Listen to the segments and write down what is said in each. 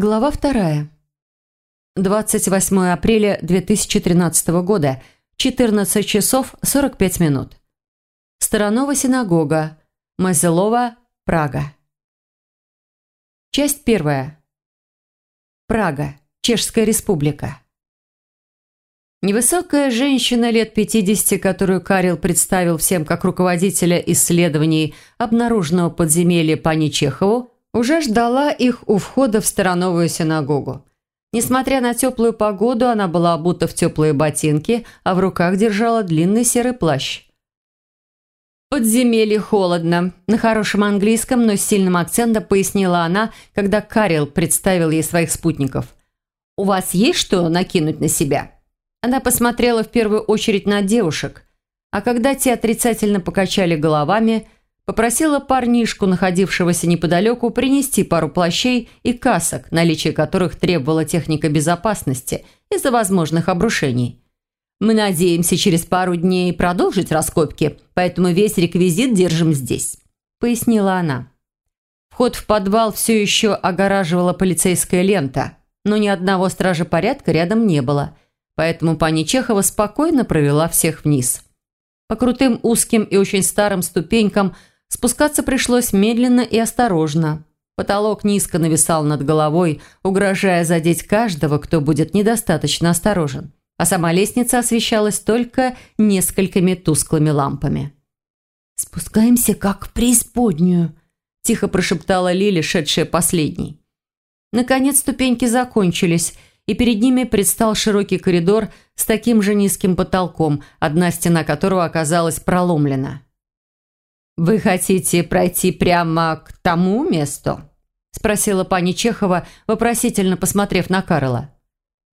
Глава вторая. 28 апреля 2013 года, 14 часов 45 минут. Сторонова синагога, Мазелова, Прага. Часть первая. Прага, Чешская республика. Невысокая женщина лет 50, которую Карел представил всем как руководителя исследований обнаруженного подземелья пани Чехову, уже ждала их у входа в Стороновую синагогу. Несмотря на теплую погоду, она была обута в теплые ботинки, а в руках держала длинный серый плащ. «Подземелье холодно», – на хорошем английском, но с сильным акцентом пояснила она, когда Карел представил ей своих спутников. «У вас есть что накинуть на себя?» Она посмотрела в первую очередь на девушек, а когда те отрицательно покачали головами – Попросила парнишку, находившегося неподалеку, принести пару плащей и касок, наличие которых требовала техника безопасности из-за возможных обрушений. «Мы надеемся через пару дней продолжить раскопки, поэтому весь реквизит держим здесь», – пояснила она. Вход в подвал все еще огораживала полицейская лента, но ни одного стража порядка рядом не было, поэтому пани Чехова спокойно провела всех вниз. По крутым узким и очень старым ступенькам – Спускаться пришлось медленно и осторожно. Потолок низко нависал над головой, угрожая задеть каждого, кто будет недостаточно осторожен. А сама лестница освещалась только несколькими тусклыми лампами. «Спускаемся, как в преисподнюю», – тихо прошептала Лили, шедшая последней. Наконец ступеньки закончились, и перед ними предстал широкий коридор с таким же низким потолком, одна стена которого оказалась проломлена. «Вы хотите пройти прямо к тому месту?» – спросила пани Чехова, вопросительно посмотрев на Карла.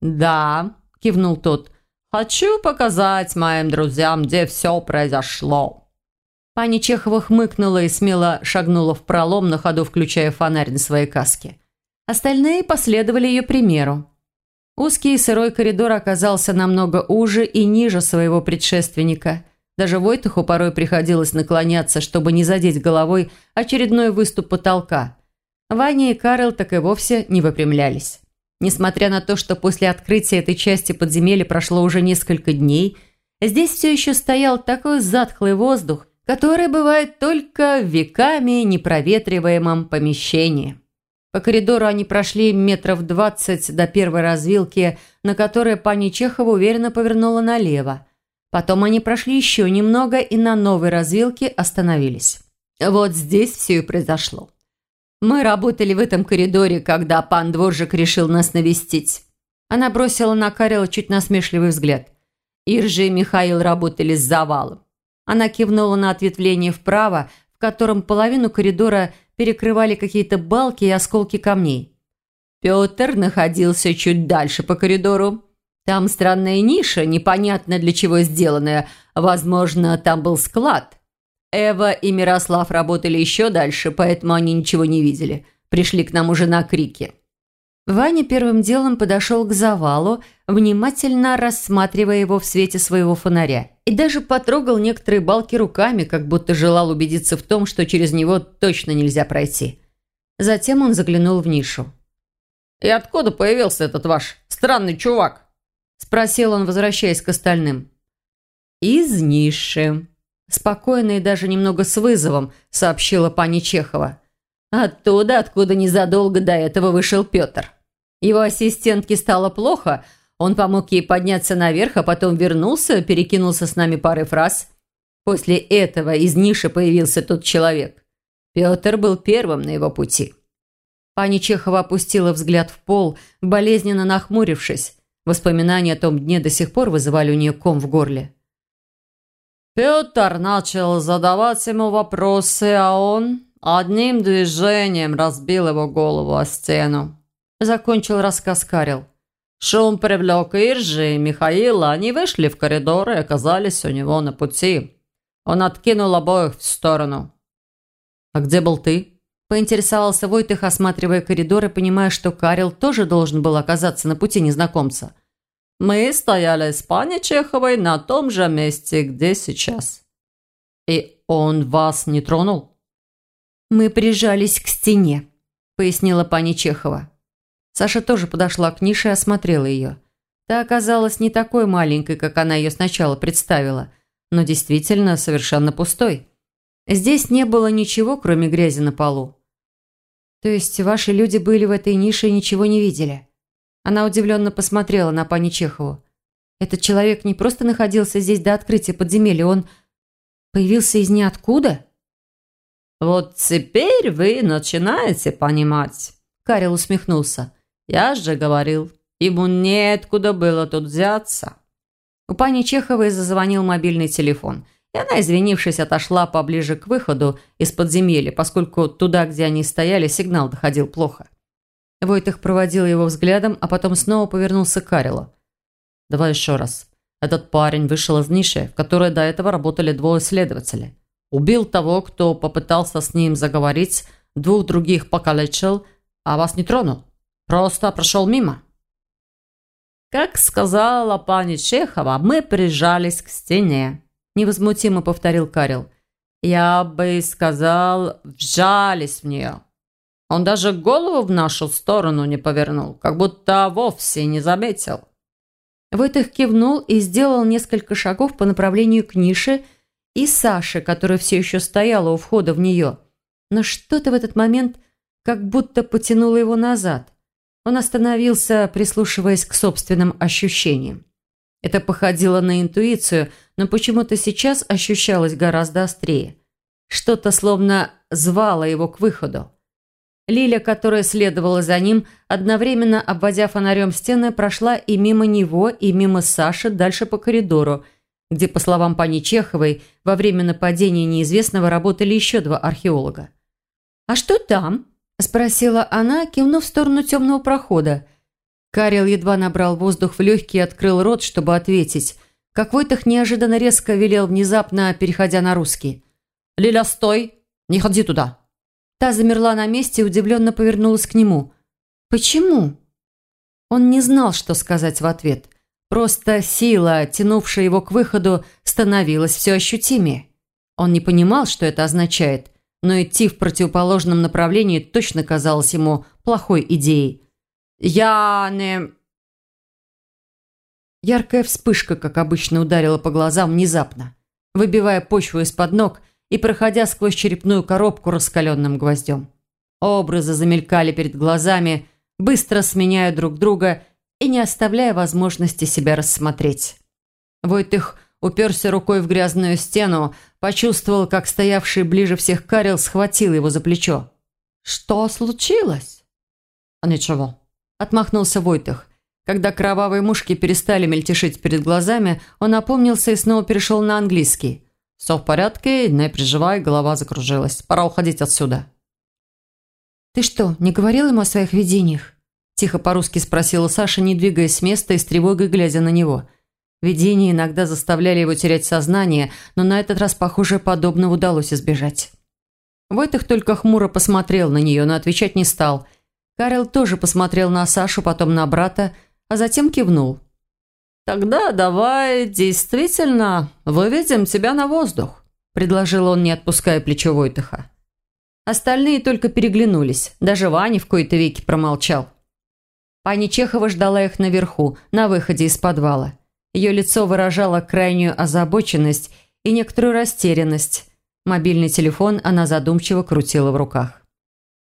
«Да», – кивнул тот. «Хочу показать моим друзьям, где все произошло». Пани Чехова хмыкнула и смело шагнула в пролом, на ходу включая фонарь на своей каске. Остальные последовали ее примеру. Узкий и сырой коридор оказался намного уже и ниже своего предшественника – даже Войтуху порой приходилось наклоняться, чтобы не задеть головой очередной выступ потолка. Ваня и Карл так и вовсе не выпрямлялись. Несмотря на то, что после открытия этой части подземелья прошло уже несколько дней, здесь все еще стоял такой затхлый воздух, который бывает только в веками непроветриваемом помещении. По коридору они прошли метров двадцать до первой развилки, на которой пани Чехова уверенно повернула налево – Потом они прошли еще немного и на новой развилке остановились. Вот здесь все и произошло. Мы работали в этом коридоре, когда пан Дворжик решил нас навестить. Она бросила на Карела чуть насмешливый взгляд. Иржи и Михаил работали с завалом. Она кивнула на ответвление вправо, в котором половину коридора перекрывали какие-то балки и осколки камней. Петр находился чуть дальше по коридору. Там странная ниша, непонятно для чего сделанная. Возможно, там был склад. Эва и Мирослав работали еще дальше, поэтому они ничего не видели. Пришли к нам уже на крики. Ваня первым делом подошел к завалу, внимательно рассматривая его в свете своего фонаря. И даже потрогал некоторые балки руками, как будто желал убедиться в том, что через него точно нельзя пройти. Затем он заглянул в нишу. «И откуда появился этот ваш странный чувак?» Спросил он, возвращаясь к остальным. «Из ниши», – спокойно и даже немного с вызовом сообщила пани Чехова. «Оттуда, откуда незадолго до этого вышел Петр. Его ассистентке стало плохо, он помог ей подняться наверх, а потом вернулся, перекинулся с нами парой фраз. После этого из ниши появился тот человек. Петр был первым на его пути». Пани Чехова опустила взгляд в пол, болезненно нахмурившись. Воспоминания о том дне до сих пор вызывали у нее ком в горле. Петр начал задавать ему вопросы, а он одним движением разбил его голову о стену. Закончил рассказ Карел. Шум привлек Иржи и Михаила. Они вышли в коридор и оказались у него на пути. Он откинул обоих в сторону. «А где был ты?» Поинтересовался Войтых, осматривая коридор и понимая, что Карел тоже должен был оказаться на пути незнакомца. «Мы стояли с пани Чеховой на том же месте, где сейчас». «И он вас не тронул?» «Мы прижались к стене», – пояснила пани Чехова. Саша тоже подошла к нише и осмотрела ее. Та оказалась не такой маленькой, как она ее сначала представила, но действительно совершенно пустой. Здесь не было ничего, кроме грязи на полу. «То есть ваши люди были в этой нише и ничего не видели?» Она удивленно посмотрела на пани Чехову. «Этот человек не просто находился здесь до открытия подземелья, он появился из ниоткуда?» «Вот теперь вы начинаете понимать», – Карел усмехнулся. «Я же говорил, ему неоткуда было тут взяться». У пани Чеховой зазвонил мобильный телефон, и она, извинившись, отошла поближе к выходу из подземелья, поскольку туда, где они стояли, сигнал доходил плохо. Войтых проводил его взглядом, а потом снова повернулся к Карелу. «Давай еще раз. Этот парень вышел из ниши, в которой до этого работали двое следователей. Убил того, кто попытался с ним заговорить, двух других покалечил, а вас не тронул. Просто прошел мимо. Как сказала пани Чехова, мы прижались к стене. Невозмутимо повторил Карел. Я бы сказал, вжались в нее. Он даже голову в нашу сторону не повернул, как будто вовсе не заметил. Войтых кивнул и сделал несколько шагов по направлению к нише, и Саши, которая все еще стояла у входа в нее. Но что-то в этот момент как будто потянуло его назад. Он остановился, прислушиваясь к собственным ощущениям. Это походило на интуицию, но почему-то сейчас ощущалось гораздо острее. Что-то словно звало его к выходу. Лиля, которая следовала за ним, одновременно обводя фонарем стены, прошла и мимо него, и мимо Саши дальше по коридору – где, по словам пани Чеховой, во время нападения неизвестного работали еще два археолога. «А что там?» – спросила она, кивнув в сторону темного прохода. Карел едва набрал воздух в легкие и открыл рот, чтобы ответить. Как Войтах неожиданно резко велел, внезапно переходя на русский. «Лиля, стой! Не ходи туда!» Та замерла на месте и удивленно повернулась к нему. «Почему?» Он не знал, что сказать в ответ – Просто сила, тянувшая его к выходу, становилась все ощутимее. Он не понимал, что это означает, но идти в противоположном направлении точно казалось ему плохой идеей. «Я не...» Яркая вспышка, как обычно, ударила по глазам внезапно, выбивая почву из-под ног и проходя сквозь черепную коробку раскаленным гвоздем. Образы замелькали перед глазами, быстро сменяя друг друга и не оставляя возможности себя рассмотреть. Войтых уперся рукой в грязную стену, почувствовал, как стоявший ближе всех Карел схватил его за плечо. «Что случилось?» «А ничего», – отмахнулся Войтых. Когда кровавые мушки перестали мельтешить перед глазами, он опомнился и снова перешел на английский. «Все в порядке, не переживай, голова закружилась. Пора уходить отсюда». «Ты что, не говорил ему о своих видениях?» Тихо по-русски спросила Саша, не двигаясь с места и с тревогой глядя на него. Видения иногда заставляли его терять сознание, но на этот раз, похоже, подобного удалось избежать. Войтых только хмуро посмотрел на нее, но отвечать не стал. Карел тоже посмотрел на Сашу, потом на брата, а затем кивнул. «Тогда давай действительно выведем тебя на воздух», предложил он, не отпуская плечо Войтыха. Остальные только переглянулись. Даже Ваня в кои-то веки промолчал. Пани Чехова ждала их наверху, на выходе из подвала. Ее лицо выражало крайнюю озабоченность и некоторую растерянность. Мобильный телефон она задумчиво крутила в руках.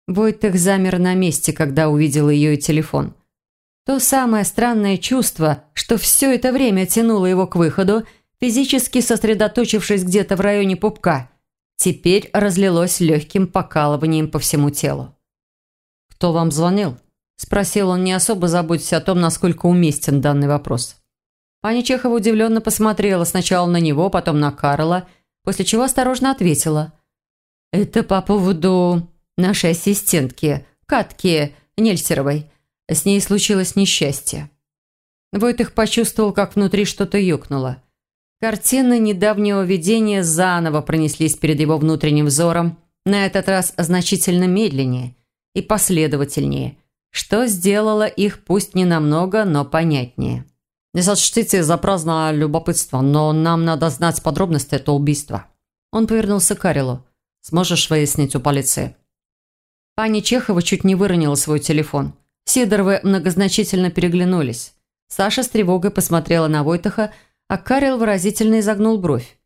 Войтых замер на месте, когда увидел ее и телефон. То самое странное чувство, что все это время тянуло его к выходу, физически сосредоточившись где-то в районе пупка, теперь разлилось легким покалыванием по всему телу. «Кто вам звонил?» Спросил он, не особо заботясь о том, насколько уместен данный вопрос. Паня Чехова удивленно посмотрела сначала на него, потом на Карла, после чего осторожно ответила. «Это по поводу нашей ассистентки, Катки Нельсеровой. С ней случилось несчастье». Войтых почувствовал, как внутри что-то ёкнуло. Картины недавнего видения заново пронеслись перед его внутренним взором, на этот раз значительно медленнее и последовательнее – что сделало их пусть не намного, но понятнее. «Не сочтите за праздное любопытство, но нам надо знать подробности этого убийства». Он повернулся к Карелу. «Сможешь выяснить у полиции?» Пани Чехова чуть не выронила свой телефон. Сидоровы многозначительно переглянулись. Саша с тревогой посмотрела на Войтаха, а Карел выразительно изогнул бровь.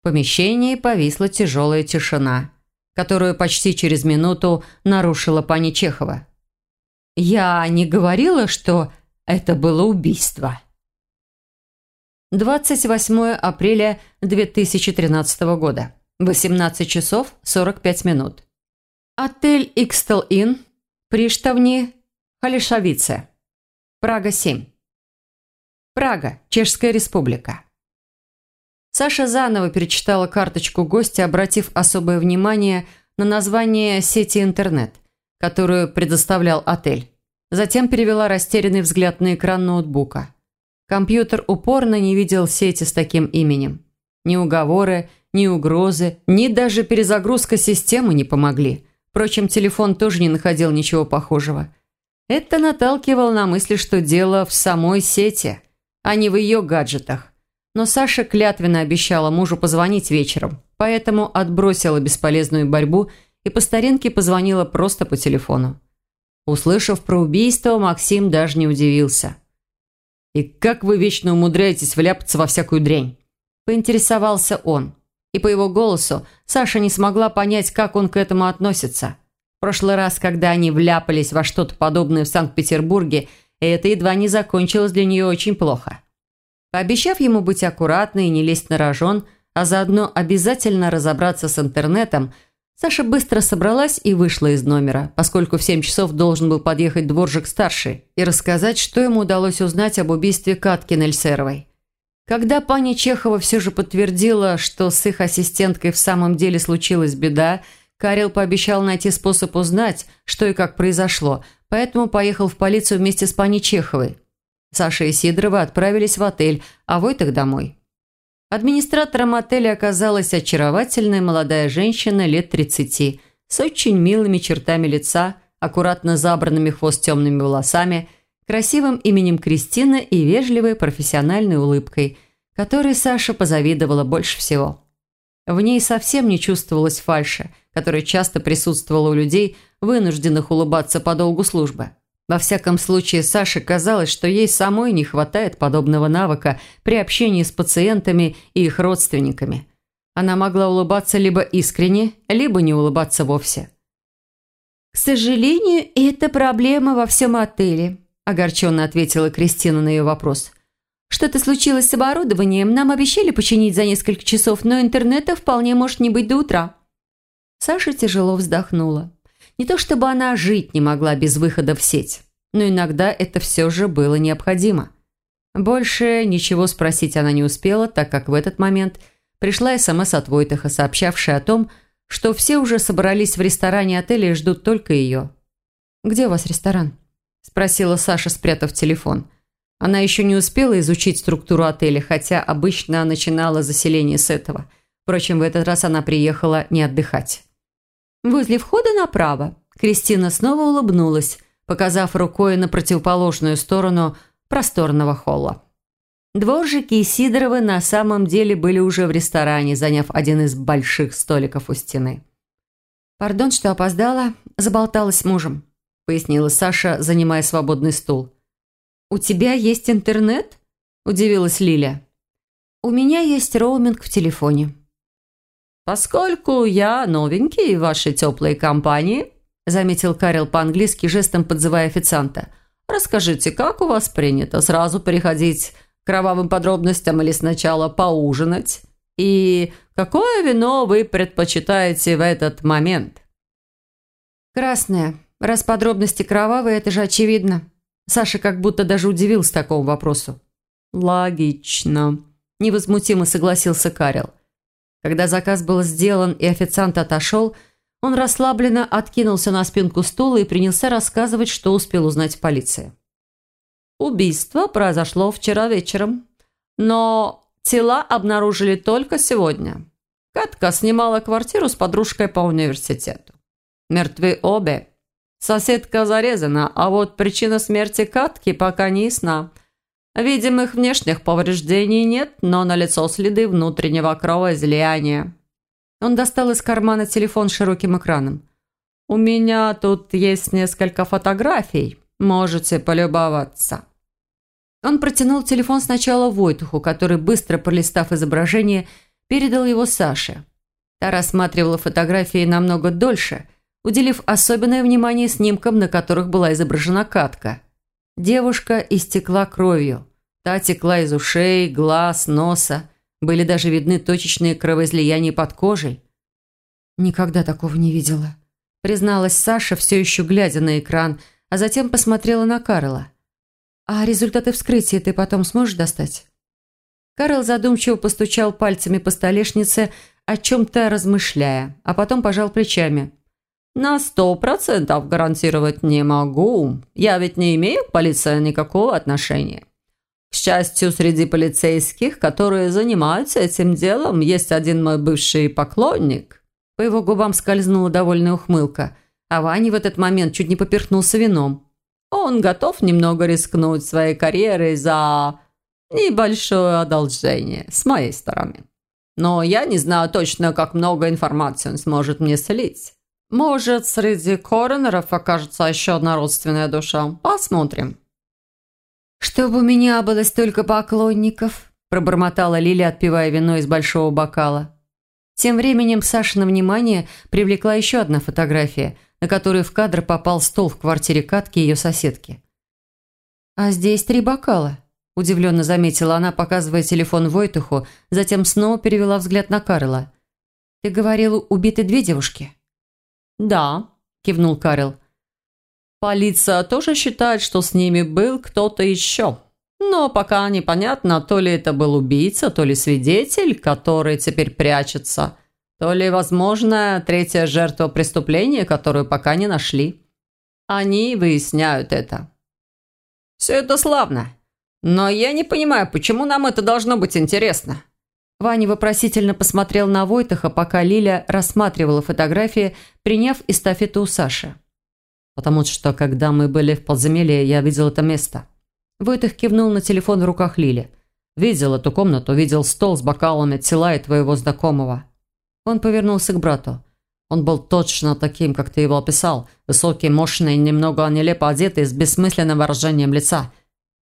В помещении повисла тяжелая тишина, которую почти через минуту нарушила пани Чехова. «Я не говорила, что это было убийство». 28 апреля 2013 года. 18 часов 45 минут. Отель «Икстел Ин», Приштавни, Халишавице. Прага-7. Прага, Чешская республика. Саша заново перечитала карточку гостя, обратив особое внимание на название сети интернет, которую предоставлял отель. Затем перевела растерянный взгляд на экран ноутбука. Компьютер упорно не видел сети с таким именем. Ни уговоры, ни угрозы, ни даже перезагрузка системы не помогли. Впрочем, телефон тоже не находил ничего похожего. Это наталкивало на мысли, что дело в самой сети, а не в ее гаджетах. Но Саша клятвенно обещала мужу позвонить вечером, поэтому отбросила бесполезную борьбу и по старинке позвонила просто по телефону. Услышав про убийство, Максим даже не удивился. «И как вы вечно умудряетесь вляпаться во всякую дрянь?» Поинтересовался он. И по его голосу Саша не смогла понять, как он к этому относится. В прошлый раз, когда они вляпались во что-то подобное в Санкт-Петербурге, это едва не закончилось для нее очень плохо. Пообещав ему быть аккуратной и не лезть на рожон, а заодно обязательно разобраться с интернетом, Саша быстро собралась и вышла из номера, поскольку в 7 часов должен был подъехать дворжик-старший и рассказать, что ему удалось узнать об убийстве Катки Нельсеровой. Когда пани Чехова все же подтвердила, что с их ассистенткой в самом деле случилась беда, Карел пообещал найти способ узнать, что и как произошло, поэтому поехал в полицию вместе с пани Чеховой. Саша и Сидорова отправились в отель, а Войтах домой. Администратором отеля оказалась очаровательная молодая женщина лет 30 с очень милыми чертами лица, аккуратно забранными хвост темными волосами – красивым именем Кристина и вежливой профессиональной улыбкой, которой Саша позавидовала больше всего. В ней совсем не чувствовалась фальши, которая часто присутствовала у людей, вынужденных улыбаться по долгу службы. Во всяком случае, Саше казалось, что ей самой не хватает подобного навыка при общении с пациентами и их родственниками. Она могла улыбаться либо искренне, либо не улыбаться вовсе. «К сожалению, это проблема во всем отеле», огорченно ответила Кристина на ее вопрос. «Что-то случилось с оборудованием. Нам обещали починить за несколько часов, но интернета вполне может не быть до утра». Саша тяжело вздохнула. Не то чтобы она жить не могла без выхода в сеть, но иногда это все же было необходимо. Больше ничего спросить она не успела, так как в этот момент пришла СМС от Войтаха, сообщавшая о том, что все уже собрались в ресторане отеля и ждут только ее. «Где у вас ресторан?» – спросила Саша, спрятав телефон. Она еще не успела изучить структуру отеля, хотя обычно начинала заселение с этого. Впрочем, в этот раз она приехала не отдыхать. Возле входа направо Кристина снова улыбнулась, показав рукой на противоположную сторону просторного холла. Дворжики и Сидоровы на самом деле были уже в ресторане, заняв один из больших столиков у стены. «Пардон, что опоздала, заболталась с мужем», пояснила Саша, занимая свободный стул. «У тебя есть интернет?» – удивилась Лиля. «У меня есть роуминг в телефоне». «Поскольку я новенький в вашей теплой компании», – заметил Карел по-английски, жестом подзывая официанта, «расскажите, как у вас принято сразу переходить к кровавым подробностям или сначала поужинать? И какое вино вы предпочитаете в этот момент?» «Красное», Раз подробности кровавые, это же очевидно. Саша как будто даже удивился такому вопросу. «Логично», – невозмутимо согласился Карел. Когда заказ был сделан и официант отошел, он расслабленно откинулся на спинку стула и принялся рассказывать, что успел узнать в полиции. Убийство произошло вчера вечером, но тела обнаружили только сегодня. Катка снимала квартиру с подружкой по университету. Мертвы обе. Соседка зарезана, а вот причина смерти Катки пока не ясна. Видимых внешних повреждений нет, но налицо следы внутреннего кровоизлияния. Он достал из кармана телефон с широким экраном. «У меня тут есть несколько фотографий. Можете полюбоваться». Он протянул телефон сначала Войтуху, который, быстро пролистав изображение, передал его Саше. Та рассматривала фотографии намного дольше, уделив особенное внимание снимкам, на которых была изображена катка. Девушка истекла кровью. Та текла из ушей, глаз, носа. Были даже видны точечные кровоизлияния под кожей. «Никогда такого не видела», – призналась Саша, все еще глядя на экран, а затем посмотрела на Карла. «А результаты вскрытия ты потом сможешь достать?» Карл задумчиво постучал пальцами по столешнице, о чем-то размышляя, а потом пожал плечами. «На сто процентов гарантировать не могу. Я ведь не имею к полиции никакого отношения. К счастью, среди полицейских, которые занимаются этим делом, есть один мой бывший поклонник». По его губам скользнула довольная ухмылка, а Ваня в этот момент чуть не поперхнулся вином. Он готов немного рискнуть своей карьерой за небольшое одолжение с моей стороны. Но я не знаю точно, как много информации он сможет мне слить. Может, среди коронеров окажется еще одна родственная душа. Посмотрим. «Чтобы у меня было столько поклонников», – пробормотала Лиля, отпивая вино из большого бокала. Тем временем Сашина внимание привлекла еще одна фотография – на которую в кадр попал стол в квартире Катки и ее соседки. «А здесь три бокала», – удивленно заметила она, показывая телефон Войтуху, затем снова перевела взгляд на Карла. «Ты говорил, убиты две девушки?» «Да», – кивнул Карл. «Полиция тоже считает, что с ними был кто-то еще. Но пока непонятно, то ли это был убийца, то ли свидетель, который теперь прячется. То ли, возможно, третья жертва преступления, которую пока не нашли. Они выясняют это. Все это славно. Но я не понимаю, почему нам это должно быть интересно. Ваня вопросительно посмотрел на Войтаха, пока Лиля рассматривала фотографии, приняв эстафету у Саши. «Потому что, когда мы были в подземелье, я видел это место». Войтах кивнул на телефон в руках Лили. «Видел эту комнату, видел стол с бокалами тела и твоего знакомого. Он повернулся к брату. Он был точно таким, как ты его описал. Высокий, мощный, немного нелепо одетый, с бессмысленным выражением лица.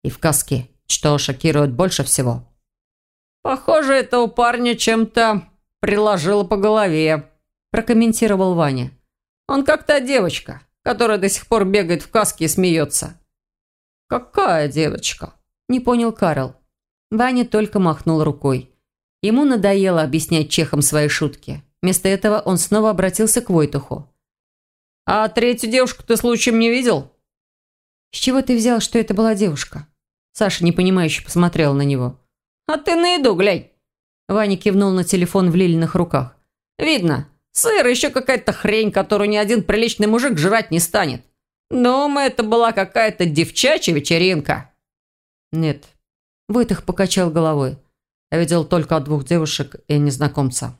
И в каске, что шокирует больше всего. «Похоже, этого парня чем-то приложило по голове», прокомментировал Ваня. «Он как та девочка, которая до сих пор бегает в каске и смеется». «Какая девочка?» Не понял Карл. Ваня только махнул рукой. Ему надоело объяснять чехам свои шутки. Вместо этого он снова обратился к Войтуху. «А третью девушку ты случаем не видел?» «С чего ты взял, что это была девушка?» Саша непонимающе посмотрела на него. «А ты на еду глянь!» Ваня кивнул на телефон в Лилиных руках. «Видно, сыр еще какая-то хрень, которую ни один приличный мужик жрать не станет. Думаю, это была какая-то девчачья вечеринка». «Нет». Войтых покачал головой. Я видел только двух девушек и незнакомца.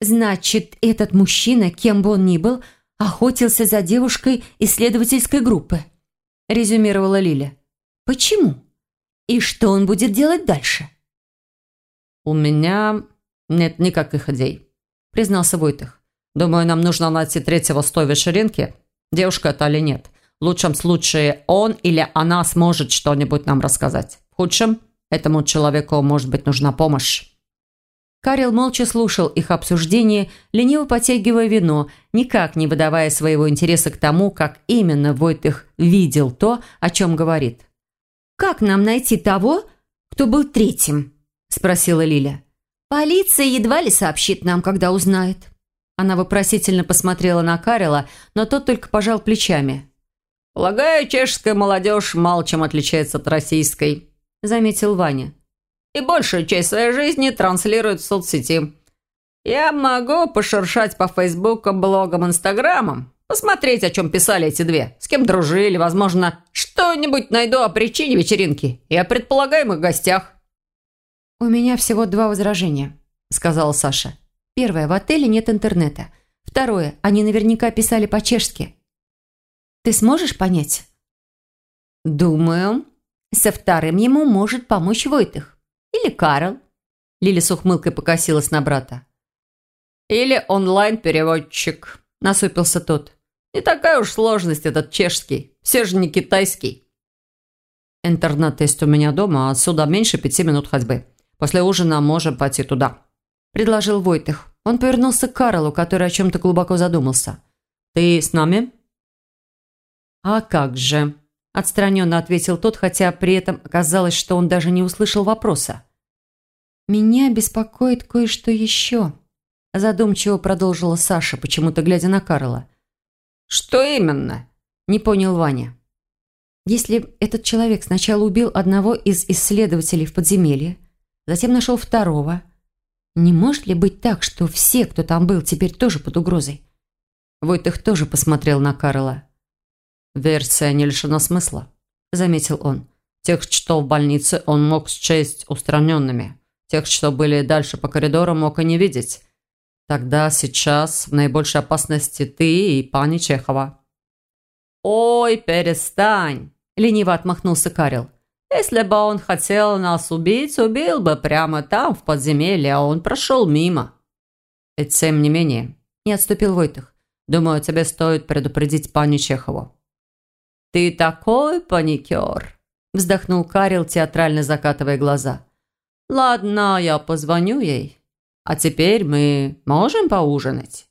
«Значит, этот мужчина, кем бы он ни был, охотился за девушкой исследовательской группы», резюмировала Лиля. «Почему? И что он будет делать дальше?» «У меня нет никаких идей», признался Войтых. «Думаю, нам нужно найти третьего с той вечеринки. Девушка это или нет. В лучшем случае он или она сможет что-нибудь нам рассказать. В худшем Этому человеку, может быть, нужна помощь». Карел молча слушал их обсуждение, лениво потягивая вино, никак не выдавая своего интереса к тому, как именно Войтых видел то, о чем говорит. «Как нам найти того, кто был третьим?» – спросила Лиля. «Полиция едва ли сообщит нам, когда узнает». Она вопросительно посмотрела на Карела, но тот только пожал плечами. «Полагаю, чешская молодежь мало чем отличается от российской», – заметил Ваня. «И большую часть своей жизни транслируют в соцсети. Я могу пошуршать по фейсбукам, блогам, инстаграмам, посмотреть, о чем писали эти две, с кем дружили, возможно, что-нибудь найду о причине вечеринки и о предполагаемых гостях». «У меня всего два возражения», – сказала Саша. «Первое, в отеле нет интернета. Второе, они наверняка писали по-чешски. Ты сможешь понять?» «Думаю», со вторым ему может помочь Войтых. Или Карл. Лили с ухмылкой покосилась на брата. «Или онлайн-переводчик», – насупился тот. Не такая уж сложность этот чешский. Все же не китайский. Интернет есть у меня дома, а отсюда меньше пяти минут ходьбы. После ужина можем пойти туда», – предложил Войтых. Он повернулся к Карлу, который о чем-то глубоко задумался. «Ты с нами?» «А как же?» – отстраненно ответил тот, хотя при этом оказалось, что он даже не услышал вопроса. «Меня беспокоит кое-что еще», – задумчиво продолжила Саша, почему-то глядя на Карла. «Что именно?» – не понял Ваня. «Если этот человек сначала убил одного из исследователей в подземелье, затем нашел второго, не может ли быть так, что все, кто там был, теперь тоже под угрозой?» Войтых тоже посмотрел на Карла. «Версия не лишена смысла», – заметил он. «Тех, что в больнице, он мог счесть устраненными. Тех, что были дальше по коридору, мог и не видеть. Тогда сейчас в наибольшей опасности ты и пани Чехова». «Ой, перестань!» – лениво отмахнулся Карел. «Если бы он хотел нас убить, убил бы прямо там, в подземелье, а он прошел мимо». «И тем не менее», – не отступил Войтых. «Думаю, тебе стоит предупредить пани Чехову». «Ты такой паникер!» – вздохнул Карел, театрально закатывая глаза. «Ладно, я позвоню ей. А теперь мы можем поужинать?»